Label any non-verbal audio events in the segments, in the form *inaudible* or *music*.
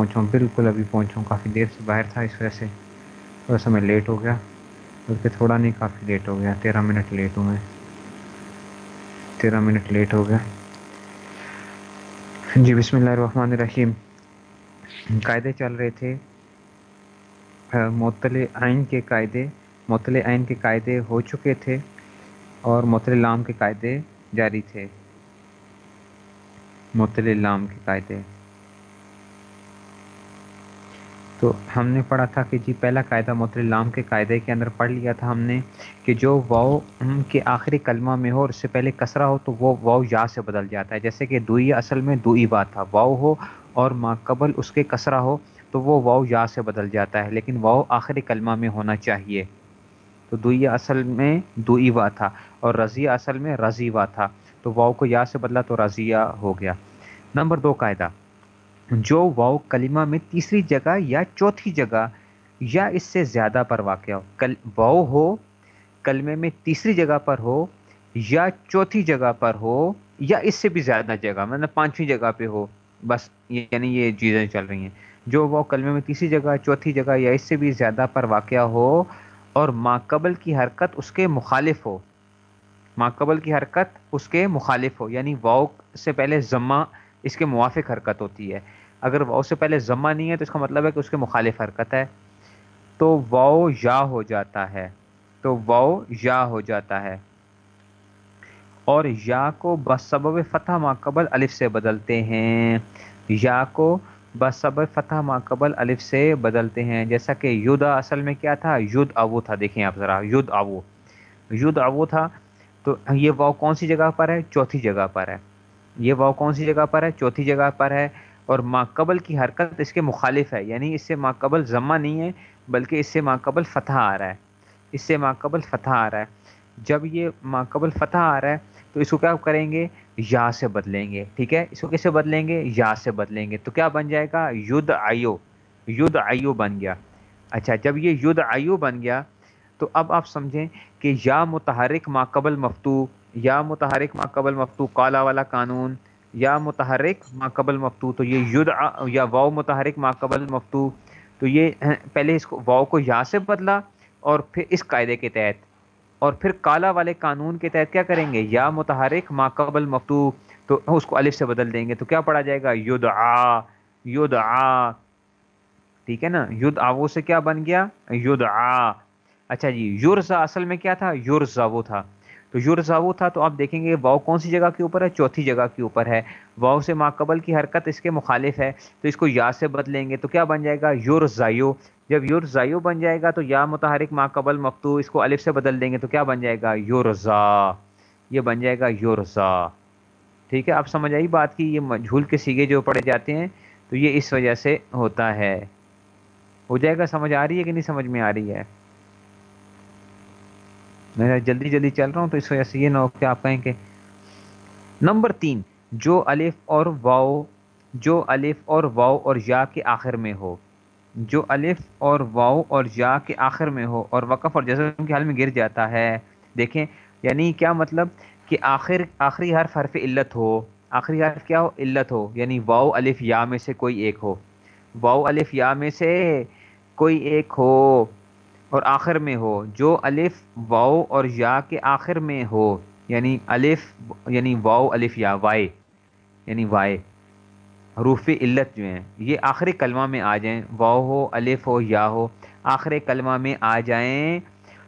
پہنچا ہوں۔ بالکل ابھی پہنچا ہوں۔ کافی دیر سے باہر تھا، اس وجہ سے تھوڑا سا میں لیٹ ہو گیا۔ بلکہ تھوڑا نہیں، کافی لیٹ ہو گیا۔ تیرہ منٹ لیٹ ہوں میں۔ تیرہ منٹ لیٹ ہو گیا۔ جی بسم اللہ الرحمن الرحیم۔ قاعدے چل رہے تھے۔ معطل آئین کے قاعدے معطل آئین کے قاعدے ہو چکے تھے اور معطل لام کے قاعدے جاری تھے۔ معطل لام کے قاعدے۔ تو ہم نے پڑھا تھا کہ جی پہلا قاعدہ معطل لام کے قاعدے کے اندر پڑھ لیا تھا ہم نے کہ جو واؤ کے آخری کلمہ میں ہو اور اس سے پہلے کسرا ہو تو وہ واؤ یا سے بدل جاتا ہے۔ جیسے کہ دوئی اصل میں دوئی بات تھا واؤ ہو اور ما قبل اس کے کسرا ہو تو وہ واؤ یا سے بدل جاتا ہے، لیکن واؤ آخری کلمہ میں ہونا چاہیے۔ تو دوئی اصل میں دوئی وا تھا اور رضیہ اصل میں رضی وا تھا۔ تو واؤ کو یا سے بدلا تو رضیہ ہو گیا۔ نمبر دو قاعدہ۔ جو واؤ کلمہ میں تیسری جگہ یا چوتھی جگہ یا اس سے زیادہ پر واقع ہو۔ کل واؤ ہو، کلمے میں تیسری جگہ پر ہو یا چوتھی جگہ پر ہو یا اس سے بھی زیادہ جگہ مطلب پانچویں جگہ پہ ہو۔ بس یعنی یہ چیزیں چل رہی ہیں۔ جو وہ کلمے میں تیسری جگہ، چوتھی جگہ یا اس سے بھی زیادہ پر واقع ہو اور ماقبل کی حرکت اس کے مخالف ہو۔ ماقبل کی حرکت اس کے مخالف ہو یعنی واؤ سے پہلے ضمہ اس کے موافق حرکت ہوتی ہے۔ اگر واؤ سے پہلے ضمہ نہیں ہے تو اس کا مطلب ہے کہ اس کے مخالف حرکت ہے۔ تو واؤ یا ہو جاتا ہے۔ تو واؤ یا ہو جاتا ہے۔ اور یا کو بسبب فتح ماقبل الف سے بدلتے ہیں۔ یا کو بسبب فتح ماقبل الف سے بدلتے ہیں۔ جیسا کہ یودا اصل میں کیا تھا؟ ید ابو تھا۔ دیکھیں آپ ذرا، ید ابو ید ابو تھا۔ تو یہ واؤ کون سی جگہ پر ہے؟ چوتھی جگہ پر ہے۔ یہ واؤ کون سی جگہ پر ہے؟ چوتھی جگہ پر ہے۔ اور ماقبل کی حرکت اس کے مخالف ہے یعنی اس سے ماقبل ضمہ نہیں ہے، بلکہ اس سے ماقبل فتح آ رہا ہے۔ اس سے ماقبل فتح آ رہا ہے۔ جب یہ ماقبل فتح آ رہا ہے، تو اس کو کیا کریں گے؟ یا سے بدلیں گے۔ ٹھیک ہے؟ اس کو کیسے بدلیں گے؟ یا سے بدلیں گے۔ تو کیا بن جائے گا؟ ید آئیو ید آئیو بن گیا۔ اچھا جب یہ ید آئیو بن گیا، تو اب آپ سمجھیں کہ یا متحرک ماقبل مفتو یا متحرک ماقبل مفتو کالا والا قانون یا متحرک ماقبل مفتو، تو یہ ید یا واؤ متحرک ماقبل مفتو، تو یہ پہلے اس کو واؤ کو یا سے بدلا اور پھر اس قاعدے کے تحت، اور پھر کالا والے قانون کے تحت کیا کریں گے؟ یا متحرک ماقبل مفتو، تو اس کو الف سے بدل دیں گے، تو کیا پڑھا جائے گا؟ ید آ ید آ ٹھیک ہے نا؟ ید آو سے کیا بن گیا؟ ید آ اچھا جی یورزا اصل میں کیا تھا؟ یورزا وہ تھا۔ تو یورزا وہ تھا تو آپ دیکھیں گے واؤ کون سی جگہ کے اوپر ہے؟ چوتھی جگہ کے اوپر ہے۔ واؤ سے ماقبل کی حرکت اس کے مخالف ہے۔ تو اس کو یا سے بدلیں گے تو کیا بن جائے گا؟ یور زائیو جب یور زائیو بن جائے گا تو یا متحرک ماقبل مفتو اس کو الف سے بدل دیں گے تو کیا بن جائے گا؟ یورزا یہ بن جائے گا یورزا ٹھیک ہے؟ آپ سمجھ آئی بات کی؟ یہ جھول کے سیگے جو پڑے جاتے ہیں تو یہ اس وجہ سے ہوتا ہے۔ ہو جائے گا؟ سمجھ آ رہی ہے کہ نہیں سمجھ میں آ رہی ہے؟ میں جلدی جلدی چل رہا ہوں تو اس وجہ سے یہ نہ ہو کہ آپ کہیں کہ نمبر تین، جو الف اور واؤ جو الف اور واؤ اور یا کے آخر میں ہو، جو الف اور واؤ اور یا کے آخر میں ہو اور وقف اور جزم کے حال میں گر جاتا ہے، دیکھیں یعنی کیا مطلب کہ آخر، آخری حرف حرف علت ہو، آخری حرف کیا ہو؟ علت ہو یعنی واؤ الف یا میں سے کوئی ایک ہو۔ واؤ الف یا میں سے کوئی ایک ہو۔ اور آخر میں ہو، جو الف واؤ اور یا کے آخر میں ہو یعنی الف یعنی واؤ الف یا وائے یعنی وائے، حروف علت جو ہیں، یہ آخری کلمہ میں آ جائیں واؤ ہو، الف ہو، یا ہو آخر کلمہ میں آ جائیں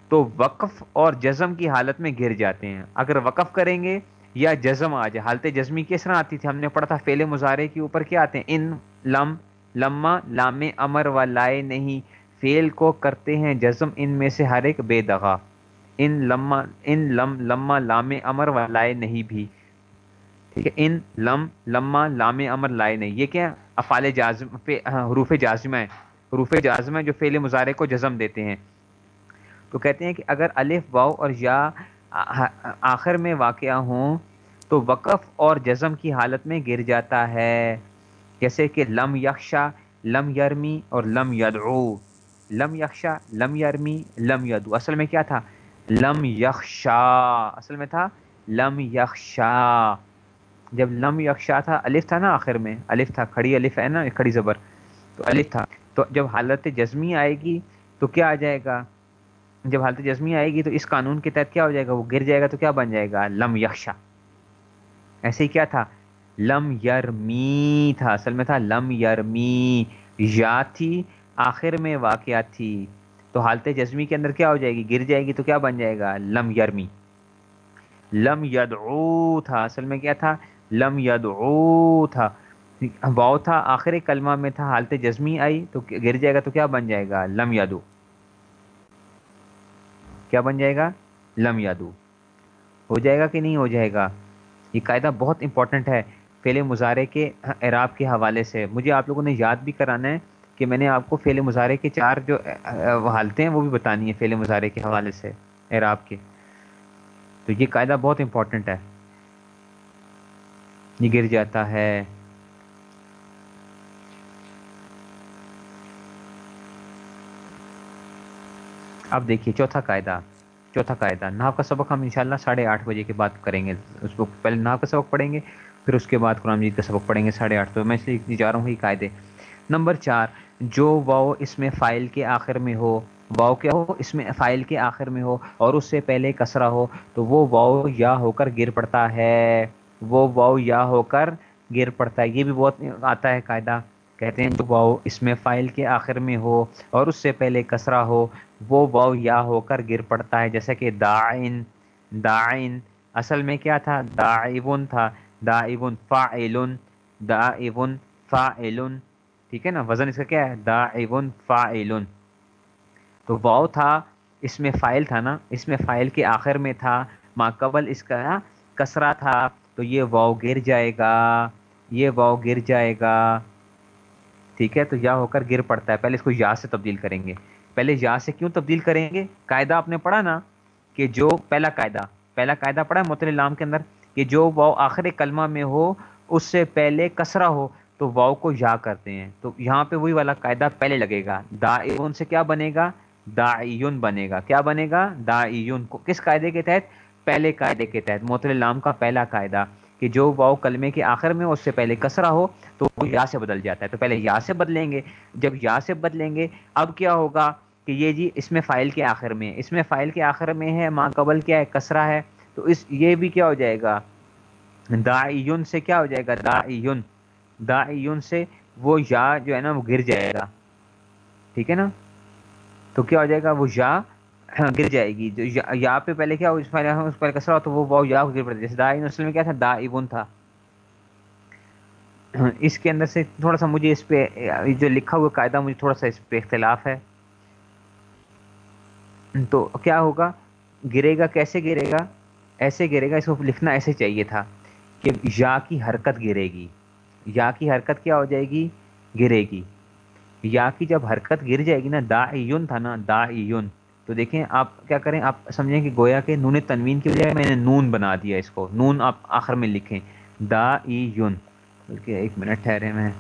تو وقف اور جزم کی حالت میں گر جاتے ہیں۔ اگر وقف کریں گے یا جزم آ جائے، حالت جزمی کس طرح آتی تھی؟ ہم نے پڑھا تھا فیل مظاہرے کے اوپر کیا آتے ہیں؟ ان، لم، لما، لام، امر و لائے، نہیں فیل کو کرتے ہیں جزم ان میں سے ہر ایک بے دغا۔ ان لما، ان لم، لما، لام امر و لائے نہیں بھی۔ ٹھیک ہے، ان لم، لما، لام امر لائے نہیں۔ یہ کیا افعال جازم ہاں، حروف جازمہ ہے حروف جازمہ جو فعل مظاہرے کو جزم دیتے ہیں۔ تو کہتے ہیں کہ اگر الف واؤ اور یا آخر میں واقعہ ہوں تو وقف اور جزم کی حالت میں گر جاتا ہے۔ جیسے کہ لم یکشا لم یرمی اور لم یدعو۔ لم یکشا لم یرمی لم یدو اصل میں کیا تھا؟ لم یکشا اصل میں تھا لم یکشا جب لم یکشا تھا، الف تھا نا آخر میں. الف تھا، کھڑی الف ہے نا، کھڑی زبر. تو الف تھا. تو جب حالت جزمی آئے گی تو کیا آ جائے گا؟ جب حالت جزمی آئے گی تو اس قانون کے تحت کیا ہو جائے گا؟ وہ گر جائے گا تو کیا بن جائے گا؟ لم یکشا ایسے ہی کیا تھا؟ لم یرمی تھا. اصل میں تھا لم یرمی یا تھی آخر میں واقعہ تھی۔ تو حالت جزمی کے اندر کیا ہو جائے گی؟ گر جائے گی تو کیا بن جائے گا؟ لم یرمی۔ لم یدعو تھا۔ اصل میں کیا تھا؟ لم یدعو تھا۔ واؤ تھا۔ آخر کلمہ میں تھا۔ حالت جزمی آئی تو گر جائے گا تو کیا بن جائے گا؟ لم یادو کیا بن جائے گا؟ لم یادو ہو جائے گا کہ نہیں ہو جائے گا؟ یہ قاعدہ بہت امپورٹنٹ ہے۔ فعل مظاہرے کے عراب کے حوالے سے۔ مجھے آپ لوگوں نے یاد بھی کرانا ہے۔ کہ میں نے آپ کو فعل مظاہرے کے چار جو حالتیں ہیں، وہ بھی بتانی ہیں فعل مظاہرے کے حوالے سے عراب کے۔ تو یہ قاعدہ بہت امپورٹنٹ ہے۔ یہ گر جاتا ہے۔ اب دیکھیے، چوتھا قاعدہ چوتھا قاعدہ۔ ناو کا سبق ہم انشاءاللہ ساڑھے آٹھ بجے کے بعد کریں گے۔ اس کو پہلے ناو کا سبق پڑھیں گے، پھر اس کے بعد قرآن مجید کا سبق پڑھیں گے ساڑھے آٹھ۔ تو میں اس لیے جا رہا ہوں، یہ قاعدے۔ نمبر چار، جو واؤ اس میں فائل کے آخر میں ہو، واؤ کیا ہو؟ اس میں فائل کے آخر میں ہو اور اس سے پہلے کسرا ہو، تو وہ واؤ یا ہو کر گر پڑتا ہے۔ وہ واؤ یا ہو کر گر پڑتا ہے۔ یہ بھی بہت آتا ہے قاعدہ۔ کہتے ہیں جو واؤ اس میں فائل کے آخر میں ہو اور اس سے پہلے کسرا ہو، وہ واؤ یا ہو کر گر پڑتا ہے۔ جیسے کہ دائن دائن اصل میں کیا تھا؟ دائبن تھا۔ دائبن فاعلن دائبن فاعلن ٹھیک ہے نا؟ وزن اس کا کیا ہے؟ دائبن فاعلن تو واؤ تھا، اس میں فائل تھا نا؟ اس میں فائل کے آخر میں تھا، ما قبل اس کا کسرا تھا، تو یہ واؤ گر جائے گا، یہ واؤ گر جائے گا۔ ٹھیک ہے؟ تو یا ہو کر گر پڑتا ہے۔ پہلے اس کو یا سے تبدیل کریں گے۔ پہلے یا سے کیوں تبدیل کریں گے؟ قاعدہ آپ نے پڑھا نا کہ جو پہلا قاعدہ پہلا قاعدہ پڑھا مطلع لام کے اندر کہ جو واؤ آخر کلمہ میں ہو، اس سے پہلے کسرا ہو۔ تو واؤ کو یا کرتے ہیں۔ تو یہاں پہ وہی والا قاعدہ پہلے لگے گا۔ دا سے کیا بنے گا؟ دا بنے گا۔ کیا بنے گا؟ دا کو۔ کس قاعدے کے تحت؟ پہلے قاعدے کے تحت۔ مطلع لام کا پہلا قاعدہ کہ جو واؤ کلمے کے آخر میں اس سے پہلے کسرا ہو تو وہ یا سے بدل جاتا ہے۔ تو پہلے یا سے بدلیں گے۔ جب یا سے بدلیں گے، اب کیا ہوگا کہ یہ جی اس میں فائل کے آخر میں۔ اس میں فائل کے آخر میں ہے، ماں قبل کیا ہے؟ کسرا ہے۔ تو اس یہ بھی کیا ہو جائے گا؟ داعین سے کیا ہو جائے گا؟ داعین داعین سے وہ یا جو ہے نا وہ گر جائے گا۔ ٹھیک ہے نا؟ تو کیا ہو جائے گا؟ وہ یا *clears throat* گر جائے گی۔ جو یا پہ پہلے کیا اس پر کسرا ہو تو وہ واؤ یا گر پڑتا جیسے داعین اصل میں کیا تھا؟ دا تھا۔ *clears throat* اس کے اندر سے تھوڑا سا مجھے اس پہ جو لکھا ہوا قاعدہ مجھے تھوڑا سا اس پہ اختلاف ہے۔ تو کیا ہوگا؟ گرے گا، کیسے گرے گا؟ ایسے گرے گا، اس کو لکھنا ایسے چاہیے تھا کہ یا کی حرکت گرے گی۔ یا کی حرکت کیا ہو جائے گی؟ گرے گی۔ یا کی جب حرکت گر جائے گی نا دا یون تھا نا دا یون تو دیکھیں آپ کیا کریں، آپ سمجھیں کہ گویا کہ نون تنوین کی بجائے میں نے نون بنا دیا اس کو۔ نون آپ آخر میں لکھیں۔ دا ای یون بلکہ ایک منٹ ٹھہرے میں۔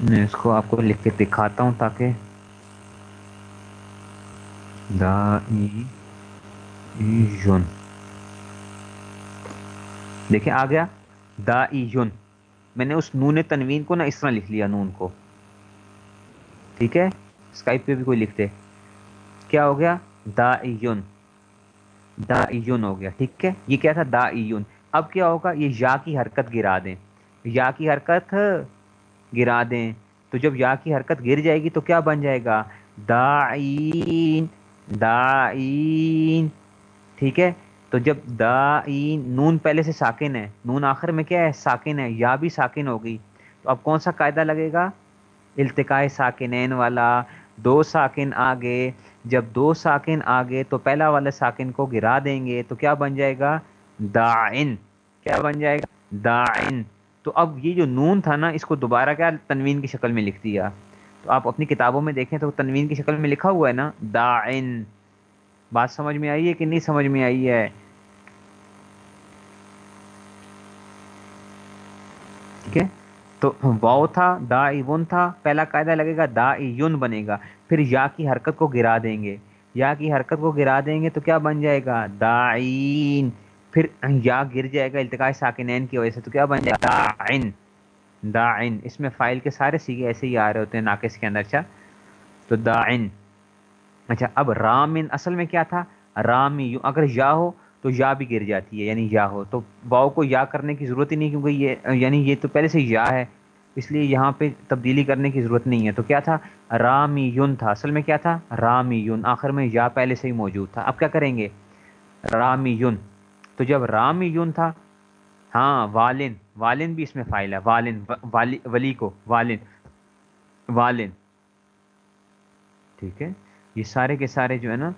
میں اس کو آپ کو لکھ کے دکھاتا ہوں تاکہ۔ دا یون دیکھیں آ گیا۔ دا یون میں نے اس نون تنوین کو نا اس طرح لکھ لیا، نون کو۔ ٹھیک ہے؟ اسکائپ پہ بھی کوئی لکھتے۔ کیا ہو گیا؟ دا یون دا یون ہو گیا، ٹھیک ہے؟ یہ کیا تھا؟ دا یون اب کیا ہوگا؟ یہ یا کی حرکت گرا دیں۔ یا کی حرکت گرا دیں۔ تو جب یا کی حرکت گر جائے گی تو کیا بن جائے گا؟ دائین۔ دائین۔ ٹھیک ہے؟ تو جب دائین نون پہلے سے ساکن ہے، نون آخر میں کیا ہے؟ ساکن ہے، یا بھی ساکن ہو گئی تو اب کون سا قاعدہ لگے گا؟ التقاء ساکنین والا، دو ساکن آگے۔ جب دو ساکن آگے تو پہلا والے ساکن کو گرا دیں گے تو کیا بن جائے گا؟ دائن کیا بن جائے گا؟ دائن تو اب یہ جو نون تھا نا، اس کو دوبارہ کیا تنوین کی شکل میں لکھ دیا۔ تو آپ اپنی کتابوں میں دیکھیں تو تنوین کی شکل میں لکھا ہوا ہے نا، داعن۔ بات سمجھ میں آئی ہے کہ نہیں سمجھ میں آئی ہے؟ ٹھیک ہے۔ تو واؤ تھا، دا ایون تھا، پہلا قاعدہ لگے گا دا یون بنے گا، پھر یا کی حرکت کو گرا دیں گے۔ یا کی حرکت کو گرا دیں گے تو کیا بن جائے گا؟ دائین پھر یا گر جائے گا التقاء ساکنین کی وجہ سے تو کیا بن جائے گا؟ دائن داعن اس میں فائل کے سارے سیگے ایسے ہی آ رہے ہوتے ہیں، ناقص کے اندر۔ اچھا۔ تو داعن اچھا اب رامن اصل میں کیا تھا؟ رامی یوں، اگر یا ہو تو یا بھی گر جاتی ہے یعنی یا ہو۔ تو واؤ کو یا کرنے کی ضرورت ہی نہیں، کیونکہ یہ یعنی یہ تو پہلے سے یا ہے، اس لیے یہاں پہ تبدیلی کرنے کی ضرورت نہیں ہے۔ تو کیا تھا؟ رامی یون تھا۔ اصل میں کیا تھا؟ رامی یون۔ آخر میں یا پہلے سے ہی موجود تھا۔ اب کیا کریں گے؟ رامی یون۔ تو جب رامی یون تھا ہاں والن والن بھی اس میں فائل ہے۔ والن ولی کو، والن والن۔ ٹھیک ہے۔ یہ سارے کے سارے جو ہے نا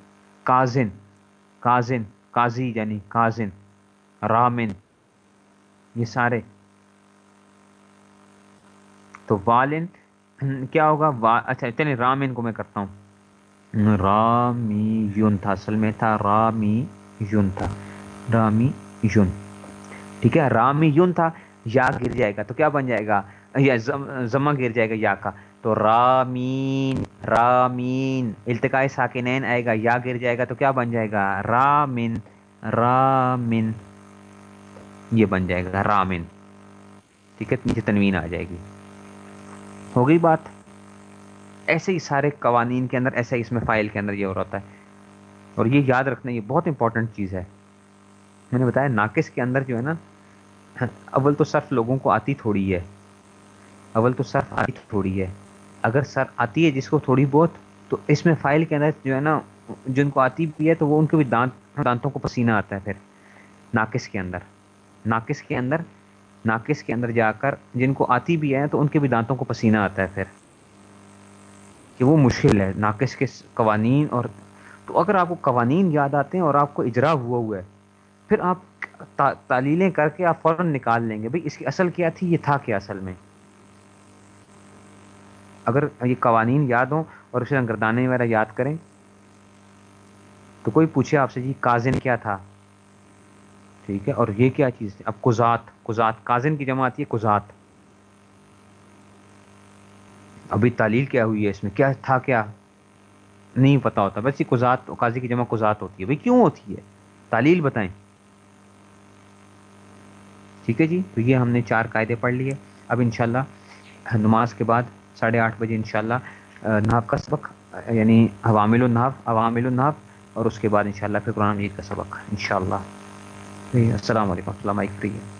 کازن کازن قاضی یعنی کازن رامن، یہ سارے۔ تو والن، کیا ہوگا؟ وا... اچھا چلیں رامن کو میں کرتا ہوں۔ رامی یون تھا، اصل میں تھا رامی یون تھا۔ رامی یون ٹھیک ہے رامی یون تھا، یا گر جائے گا۔ تو کیا بن جائے گا؟ یا زمہ گر جائے گا یا کا۔ تو رامین۔ رامین۔ التقاء ساکنین آئے گا، یا گر جائے گا تو کیا بن جائے گا؟ رامن رامن یہ بن جائے گا رامن ٹھیک ہے، نیچے تنوین آ جائے گی۔ ہو گئی بات؟ ایسے ہی سارے قوانین کے اندر، ایسے ہی اس میں فائل کے اندر یہ ہو رہا ہے۔ اور یہ یاد رکھنا، یہ بہت امپورٹنٹ چیز ہے۔ میں نے بتایا، ناقص کے اندر جو ہے نا، اول تو صرف لوگوں کو آتی تھوڑی ہے۔ اول تو صرف آتی تھوڑی ہے۔ اگر سر آتی ہے جس کو تھوڑی بہت، تو اس میں فائل کے اندر جو ہے نا، جن کو آتی بھی ہے، تو وہ ان کے بھی دانت، دانتوں کو پسینہ آتا ہے پھر، ناقص کے اندر۔ ناقص کے اندر، ناقص کے اندر جا کر جن کو آتی بھی ہے، تو ان کے بھی دانتوں کو پسینہ آتا ہے پھر۔ کہ وہ مشکل ہے، ناقص کے قوانین اور، تو اگر آپ کو قوانین یاد آتے ہیں اور آپ کو اجرا ہوا ہوا ہے، پھر آپ تعلیلیں کر کے آپ فوراً نکال لیں گے، بھئی اس کی اصل کیا تھی، یہ تھا کیا اصل میں؟ اگر یہ قوانین یاد ہوں اور اسے انگردانے وغیرہ یاد کریں، تو کوئی پوچھے آپ سے جی کازن کیا تھا؟ ٹھیک ہے، اور یہ کیا چیز تھی؟ اب کزات کزات، کازن کی جمع آتی ہے، کزات۔ ابھی تعلیل کیا ہوئی ہے اس میں؟ کیا تھا، کیا نہیں پتا ہوتا، بس یہ کزات، قاضی کی جمع کزات ہوتی ہے۔ بھائی کیوں ہوتی ہے؟ تعلیل بتائیں۔ ٹھیک ہے جی تو یہ ہم نے چار قاعدے پڑھ لیے۔ اب انشاءاللہ نماز کے بعد ساڑھے آٹھ بجے انشاءاللہ شاء کا سبق یعنی عوامل النحف عوامل النحف اور اس کے بعد انشاءاللہ پھر قرآن مجید کا سبق، انشاءاللہ۔ جی، السلام علیکم السلام علیکم